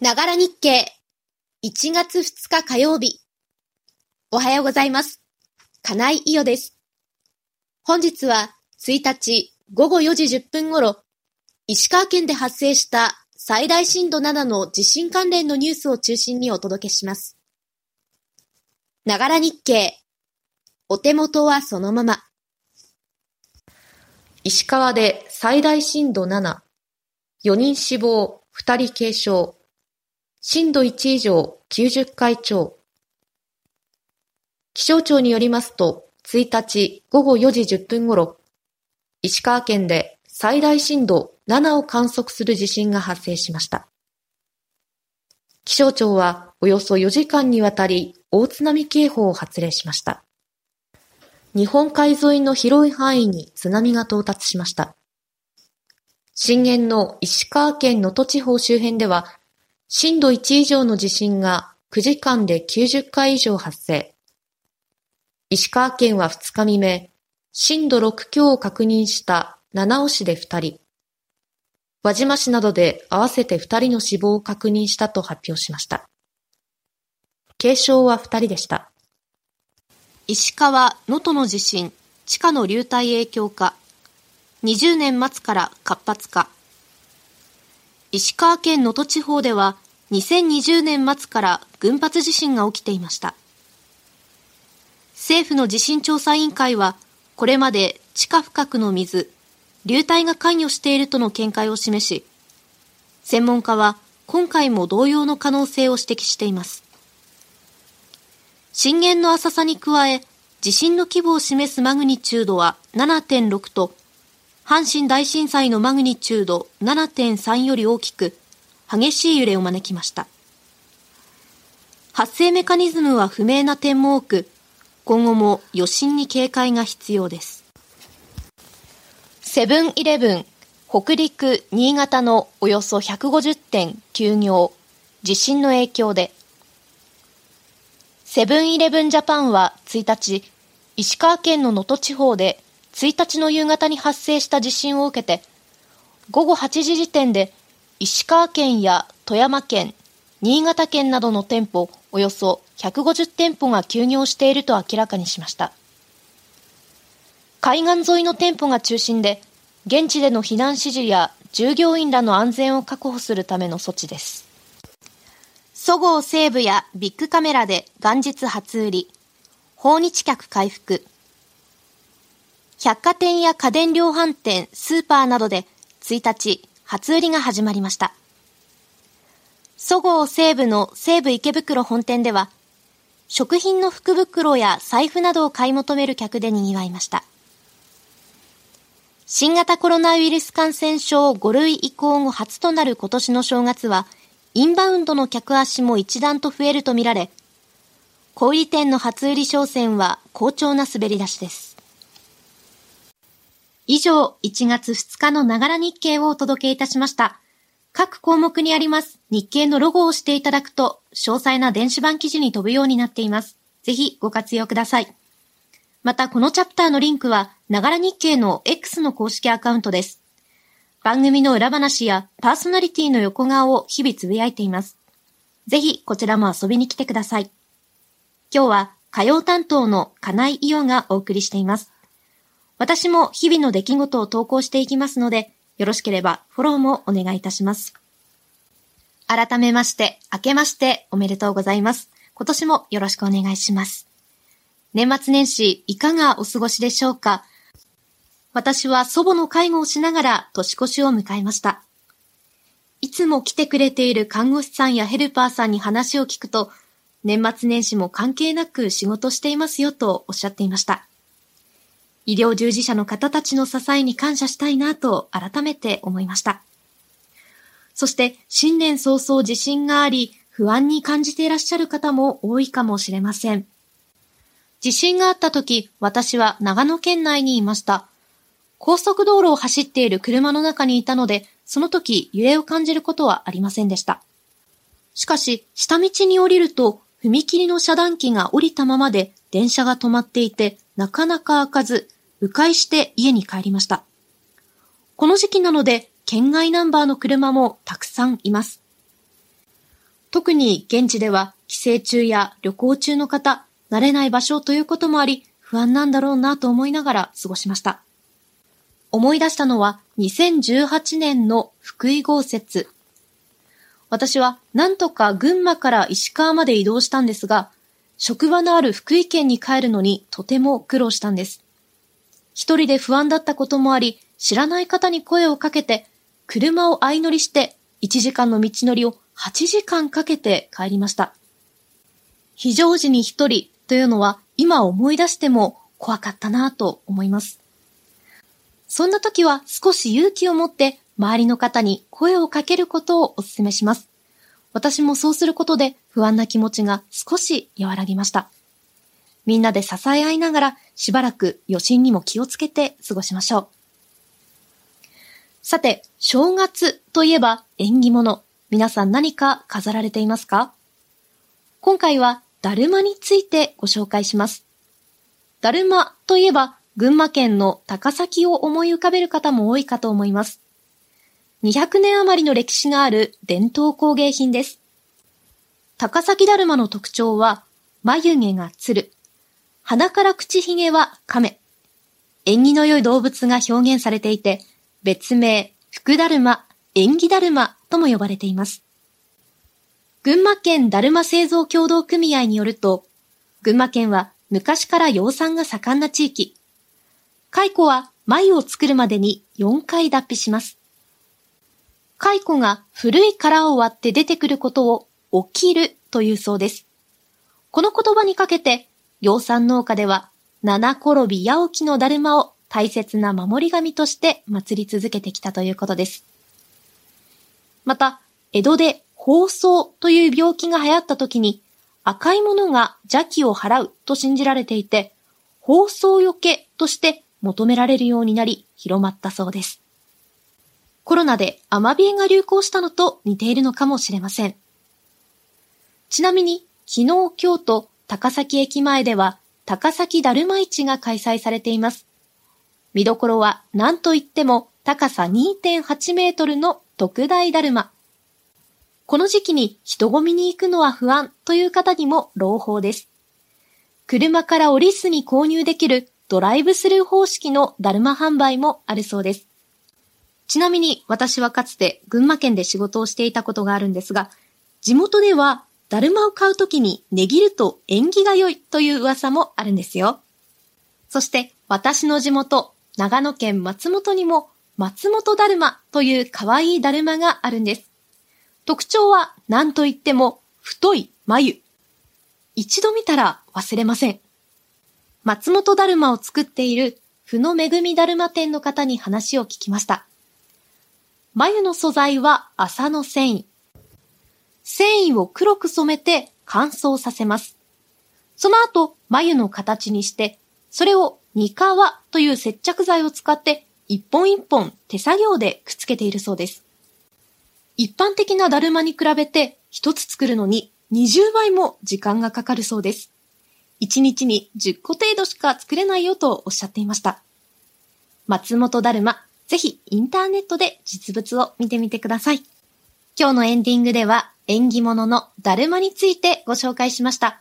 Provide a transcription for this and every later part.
ながら日経。1月2日火曜日。おはようございます。金井伊代です。本日は1日午後4時10分頃、石川県で発生した最大震度7の地震関連のニュースを中心にお届けします。ながら日経。お手元はそのまま。石川で最大震度7、4人死亡、2人軽傷、震度1以上90回超。気象庁によりますと、1日午後4時10分頃、石川県で最大震度7を観測する地震が発生しました。気象庁はおよそ4時間にわたり大津波警報を発令しました。日本海沿いの広い範囲に津波が到達しました。震源の石川県能登地方周辺では、震度1以上の地震が9時間で90回以上発生。石川県は2日未明、震度6強を確認した七尾市で2人、輪島市などで合わせて2人の死亡を確認したと発表しました。軽傷は2人でした。石川能登の地震、地下の流体影響か、20年末から活発化。石川県能登地方では2020年末から群発地震が起きていました。政府の地震調査委員会は、これまで地下深くの水、流体が関与しているとの見解を示し、専門家は今回も同様の可能性を指摘しています。震源の浅さに加え、地震の規模を示すマグニチュードは7.6と、阪神大震災のマグニチュード7.3より大きく、激しい揺れを招きました。発生メカニズムは不明な点も多く、今後も余震に警戒が必要です。セブンイレブン、北陸、新潟のおよそ150店休業、地震の影響で、セブンイレブンジャパンは1日、石川県の能登地方で1日の夕方に発生した地震を受けて、午後8時時点で石川県や富山県、新潟県などの店舗およそ150店舗が休業していると明らかにしました。海岸沿いの店舗が中心で、現地での避難指示や従業員らの安全を確保するための措置です。そごう西武やビッグカメラで元日初売り、訪日客回復。百貨店や家電量販店、スーパーなどで1日初売りが始まりました。そごう西武の西武池袋本店では、食品の福袋や財布などを買い求める客で賑わいました。新型コロナウイルス感染症5類移行後初となる今年の正月は、インバウンドの客足も一段と増えるとみられ、小売店の初売り商戦は好調な滑り出しです。以上、1月2日のながら日経をお届けいたしました。各項目にあります日経のロゴを押していただくと、詳細な電子版記事に飛ぶようになっています。ぜひご活用ください。また、このチャプターのリンクは、ながら日経の X の公式アカウントです。番組の裏話やパーソナリティの横顔を日々つぶやいています。ぜひ、こちらも遊びに来てください。今日は、火曜担当の金井伊代がお送りしています。私も日々の出来事を投稿していきますので、よろしければフォローもお願いいたします。改めまして、明けましておめでとうございます。今年もよろしくお願いします。年末年始いかがお過ごしでしょうか？私は祖母の介護をしながら年越しを迎えました。いつも来てくれている看護師さんやヘルパーさんに話を聞くと、年末年始も関係なく仕事していますよとおっしゃっていました。医療従事者の方たちの支えに感謝したいなと改めて思いました。そして新年早々地震があり不安に感じていらっしゃる方も多いかもしれません。地震があった時、私は長野県内にいました。高速道路を走っている車の中にいたので、その時揺れを感じることはありませんでした。しかし、下道に降りると、踏切の遮断機が降りたままで電車が止まっていて、なかなか開かず、迂回して家に帰りました。この時期なので、県外ナンバーの車もたくさんいます。特に現地では帰省中や旅行中の方、慣れない場所ということもあり、不安なんだろうなと思いながら過ごしました。思い出したのは2018年の福井豪雪。私はなんとか群馬から石川まで移動したんですが、職場のある福井県に帰るのにとても苦労したんです。一人で不安だったこともあり、知らない方に声をかけて、車を相乗りして1時間の道のりを8時間かけて帰りました。非常時に一人というのは今思い出しても怖かったなぁと思います。そんな時は少し勇気を持って周りの方に声をかけることをお勧めします。私もそうすることで不安な気持ちが少し和らぎました。みんなで支え合いながらしばらく余震にも気をつけて過ごしましょう。さて、正月といえば縁起物。皆さん何か飾られていますか？今回はだるまについてご紹介します。だるまといえば群馬県の高崎を思い浮かべる方も多いかと思います。200年余りの歴史がある伝統工芸品です。高崎だるまの特徴は、眉毛がつる、鼻から口ひげは亀。縁起の良い動物が表現されていて、別名、福だるま、縁起だるまとも呼ばれています。群馬県だるま製造協同組合によると、群馬県は昔から養蚕が盛んな地域。蚕は繭を作るまでに4回脱皮します。蚕が古い殻を割って出てくることを起きるというそうです。この言葉にかけて、養蚕農家では七転び八起きのだるまを大切な守り神として祭り続けてきたということです。また、江戸で放送という病気が流行った時に赤いものが邪気を払うと信じられていて、放送よけとして求められるようになり広まったそうです。コロナでアマビエが流行したのと似ているのかもしれません。ちなみに、昨日今日と高崎駅前では高崎だるま市が開催されています。見どころは何と言っても高さ2.8メートルの特大だるま。この時期に人混みに行くのは不安という方にも朗報です。車から降りずに購入できるドライブスルー方式のだるま販売もあるそうです。ちなみに私はかつて群馬県で仕事をしていたことがあるんですが、地元ではだるまを買うときに値切ると縁起が良いという噂もあるんですよ。そして私の地元、長野県松本にも松本だるまという可愛いだるまがあるんです。特徴は何と言っても太い眉。一度見たら忘れません。松本だるまを作っている、ふのめぐみだるま店の方に話を聞きました。眉の素材は麻の繊維。繊維を黒く染めて乾燥させます。その後、眉の形にして、それをニカワという接着剤を使って一本一本手作業でくっつけているそうです。一般的なだるまに比べて一つ作るのに20倍も時間がかかるそうです。1日に10個程度しか作れないよとおっしゃっていました。松本だるま、ぜひインターネットで実物を見てみてください。今日のエンディングでは縁起物のだるまについてご紹介しました。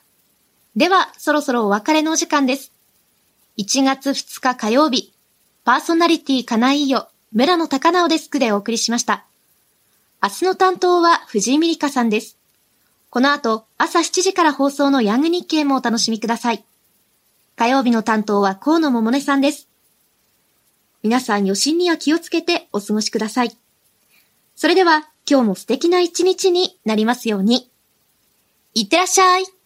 では、そろそろお別れのお時間です。1月2日火曜日、パーソナリティかないよ、村野高直デスクでお送りしました。明日の担当は藤井美里香さんです。この後、朝7時から放送のヤング日経もお楽しみください。火曜日の担当は河野桃音さんです。皆さん余震には気をつけてお過ごしください。それでは、今日も素敵な一日になりますように。いってらっしゃい。